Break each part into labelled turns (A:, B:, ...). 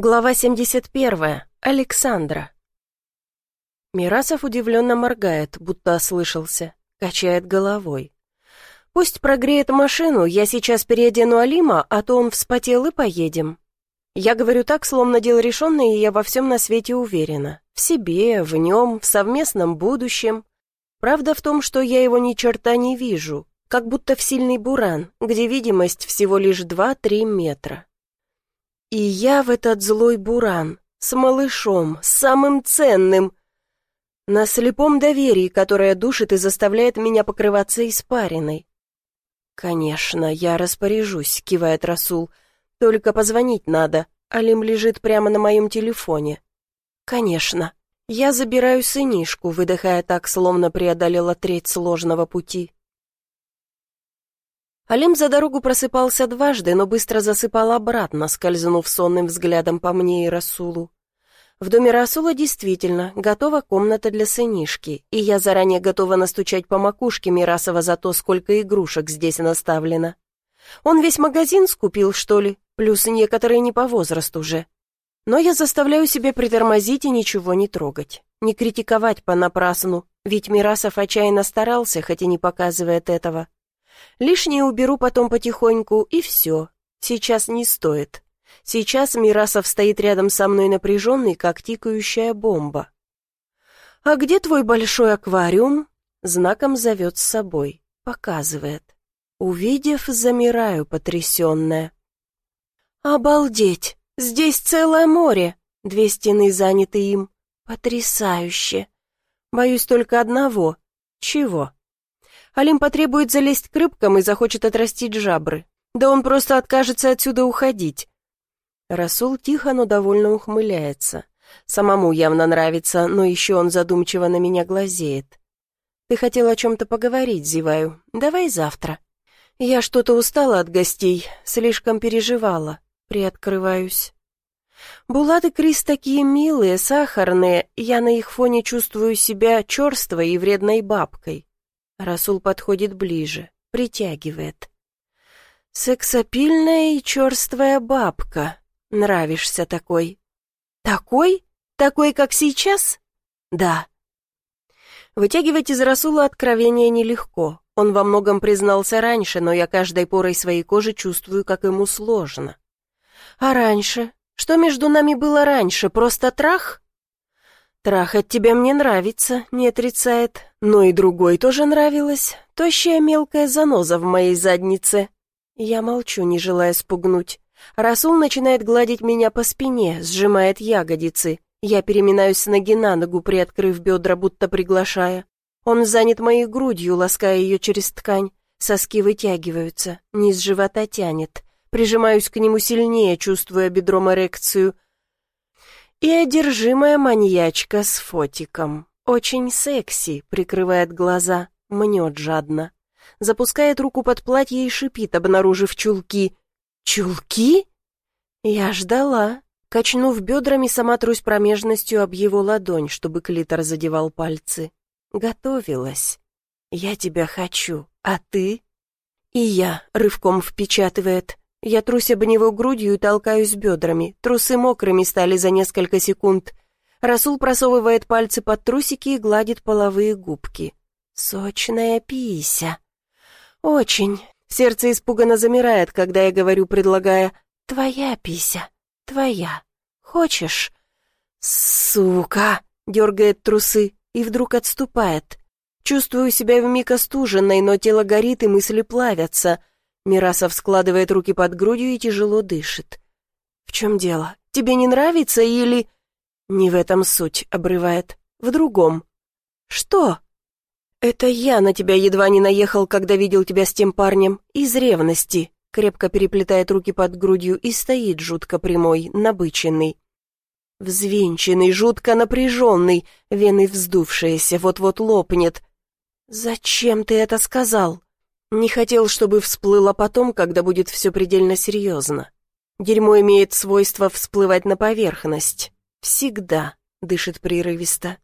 A: Глава 71. Александра. Мирасов удивленно моргает, будто ослышался, качает головой. «Пусть прогреет машину, я сейчас переодену Алима, а то он вспотел и поедем». Я говорю так, словно дело решенное, и я во всем на свете уверена. В себе, в нем, в совместном будущем. Правда в том, что я его ни черта не вижу, как будто в сильный буран, где видимость всего лишь 2-3 метра. И я в этот злой буран, с малышом, с самым ценным, на слепом доверии, которое душит и заставляет меня покрываться испариной. «Конечно, я распоряжусь», — кивает Расул. «Только позвонить надо. Алим лежит прямо на моем телефоне». «Конечно. Я забираю сынишку», выдыхая так, словно преодолела треть сложного пути. Алим за дорогу просыпался дважды, но быстро засыпал обратно, скользнув сонным взглядом по мне и Расулу. В доме Расула действительно готова комната для сынишки, и я заранее готова настучать по макушке Мирасова за то, сколько игрушек здесь наставлено. Он весь магазин скупил, что ли, плюс некоторые не по возрасту уже. Но я заставляю себя притормозить и ничего не трогать, не критиковать понапрасну, ведь Мирасов отчаянно старался, хоть и не показывает этого. Лишнее уберу потом потихоньку, и все. Сейчас не стоит. Сейчас Мирасов стоит рядом со мной напряженный, как тикающая бомба. «А где твой большой аквариум?» Знаком зовет с собой, показывает. Увидев, замираю, потрясенная. «Обалдеть! Здесь целое море!» Две стены заняты им. Потрясающе! Боюсь только одного. Чего? Алим потребует залезть к рыбкам и захочет отрастить жабры. Да он просто откажется отсюда уходить. Расул тихо, но довольно ухмыляется. Самому явно нравится, но еще он задумчиво на меня глазеет. «Ты хотел о чем-то поговорить, зеваю. Давай завтра». «Я что-то устала от гостей, слишком переживала. Приоткрываюсь». Булат и Крис такие милые, сахарные, я на их фоне чувствую себя черствой и вредной бабкой. Расул подходит ближе, притягивает. «Сексапильная и черствая бабка. Нравишься такой». «Такой? Такой, как сейчас?» «Да». Вытягивать из Расула откровение нелегко. Он во многом признался раньше, но я каждой порой своей кожи чувствую, как ему сложно. «А раньше? Что между нами было раньше? Просто трах?» «Трахать тебя мне нравится», — не отрицает. Но и другой тоже нравилось. Тощая мелкая заноза в моей заднице. Я молчу, не желая спугнуть. Расул начинает гладить меня по спине, сжимает ягодицы. Я переминаюсь с ноги на ногу, приоткрыв бедра, будто приглашая. Он занят моей грудью, лаская ее через ткань. Соски вытягиваются, низ живота тянет. Прижимаюсь к нему сильнее, чувствуя бедром эрекцию — и одержимая маньячка с фотиком. Очень секси, прикрывает глаза, мнет жадно. Запускает руку под платье и шипит, обнаружив чулки. «Чулки?» Я ждала. Качнув бедрами, сама трусь промежностью об его ладонь, чтобы клитор задевал пальцы. Готовилась. «Я тебя хочу, а ты?» И я, рывком впечатывает. Я трусь об него грудью и толкаюсь бедрами. Трусы мокрыми стали за несколько секунд. Расул просовывает пальцы под трусики и гладит половые губки. Сочная пися. Очень. Сердце испуганно замирает, когда я говорю, предлагая «Твоя пися, твоя. Хочешь?» «Сука!» — дергает трусы и вдруг отступает. Чувствую себя вмиг остуженной, но тело горит и мысли плавятся. Мирасов складывает руки под грудью и тяжело дышит. «В чем дело? Тебе не нравится или...» «Не в этом суть», — обрывает. «В другом». «Что?» «Это я на тебя едва не наехал, когда видел тебя с тем парнем. Из ревности». Крепко переплетает руки под грудью и стоит жутко прямой, набыченный. Взвинченный, жутко напряженный, вены вздувшиеся, вот-вот лопнет. «Зачем ты это сказал?» Не хотел, чтобы всплыло потом, когда будет все предельно серьезно. Дерьмо имеет свойство всплывать на поверхность. Всегда, дышит прерывисто.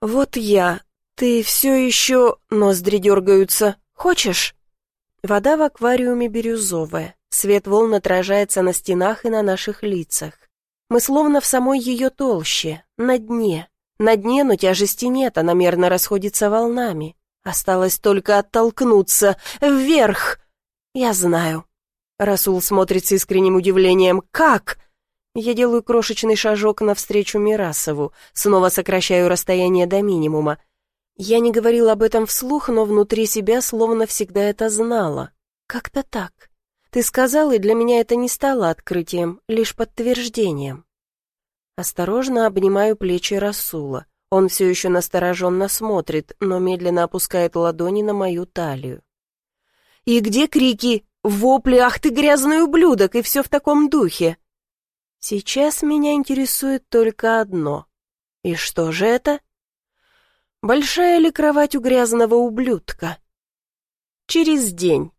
A: Вот я, ты все еще... Ноздри дергаются. Хочешь? Вода в аквариуме бирюзовая. Свет волн отражается на стенах и на наших лицах. Мы словно в самой ее толще, на дне. На дне, но тяжести нет, она мерно расходится волнами. Осталось только оттолкнуться. Вверх! Я знаю. Расул смотрит с искренним удивлением. «Как?» Я делаю крошечный шажок навстречу Мирасову, снова сокращаю расстояние до минимума. Я не говорил об этом вслух, но внутри себя словно всегда это знала. Как-то так. Ты сказал, и для меня это не стало открытием, лишь подтверждением. Осторожно обнимаю плечи Расула. Он все еще настороженно смотрит, но медленно опускает ладони на мою талию. «И где крики? Вопли, ах ты грязный ублюдок!» и все в таком духе. Сейчас меня интересует только одно. И что же это? Большая ли кровать у грязного ублюдка? Через день.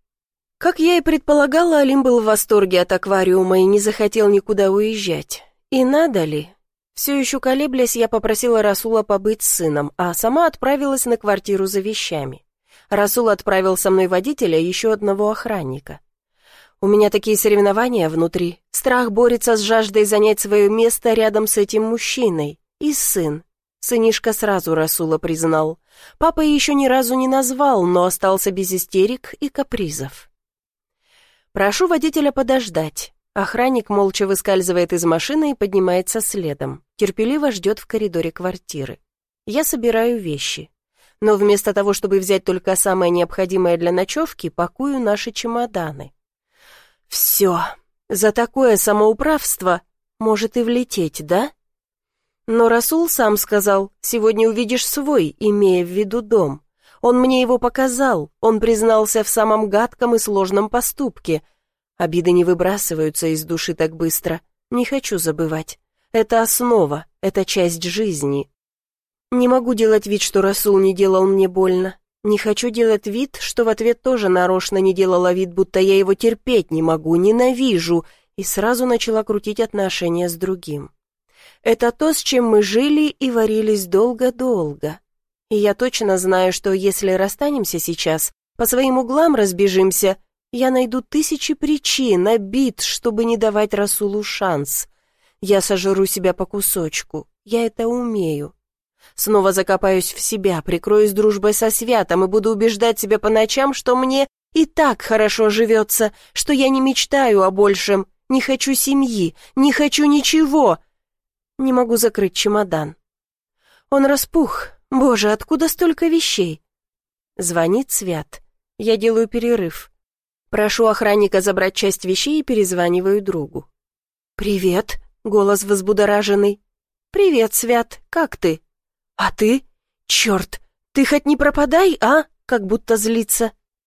A: Как я и предполагала, Алим был в восторге от аквариума и не захотел никуда уезжать. И надо ли? Все еще колеблясь, я попросила Расула побыть с сыном, а сама отправилась на квартиру за вещами. Расул отправил со мной водителя и еще одного охранника. У меня такие соревнования внутри. Страх борется с жаждой занять свое место рядом с этим мужчиной. И сын. Сынишка сразу Расула признал. Папа еще ни разу не назвал, но остался без истерик и капризов. Прошу водителя подождать. Охранник молча выскальзывает из машины и поднимается следом. Терпеливо ждет в коридоре квартиры. Я собираю вещи. Но вместо того, чтобы взять только самое необходимое для ночевки, пакую наши чемоданы. Все, за такое самоуправство может и влететь, да? Но Расул сам сказал, сегодня увидишь свой, имея в виду дом. Он мне его показал, он признался в самом гадком и сложном поступке. Обиды не выбрасываются из души так быстро. Не хочу забывать. Это основа, это часть жизни. Не могу делать вид, что Расул не делал мне больно. Не хочу делать вид, что в ответ тоже нарочно не делала вид, будто я его терпеть не могу, ненавижу, и сразу начала крутить отношения с другим. Это то, с чем мы жили и варились долго-долго. И я точно знаю, что если расстанемся сейчас, по своим углам разбежимся, я найду тысячи причин, обид, чтобы не давать Расулу шанс. Я сожру себя по кусочку, я это умею. Снова закопаюсь в себя, прикроюсь дружбой со святом и буду убеждать себя по ночам, что мне и так хорошо живется, что я не мечтаю о большем, не хочу семьи, не хочу ничего. Не могу закрыть чемодан. Он распух. Боже, откуда столько вещей? Звонит Свят. Я делаю перерыв. Прошу охранника забрать часть вещей и перезваниваю другу. «Привет», — голос возбудораженный. «Привет, Свят, как ты?» «А ты? Черт, ты хоть не пропадай, а?» Как будто злится.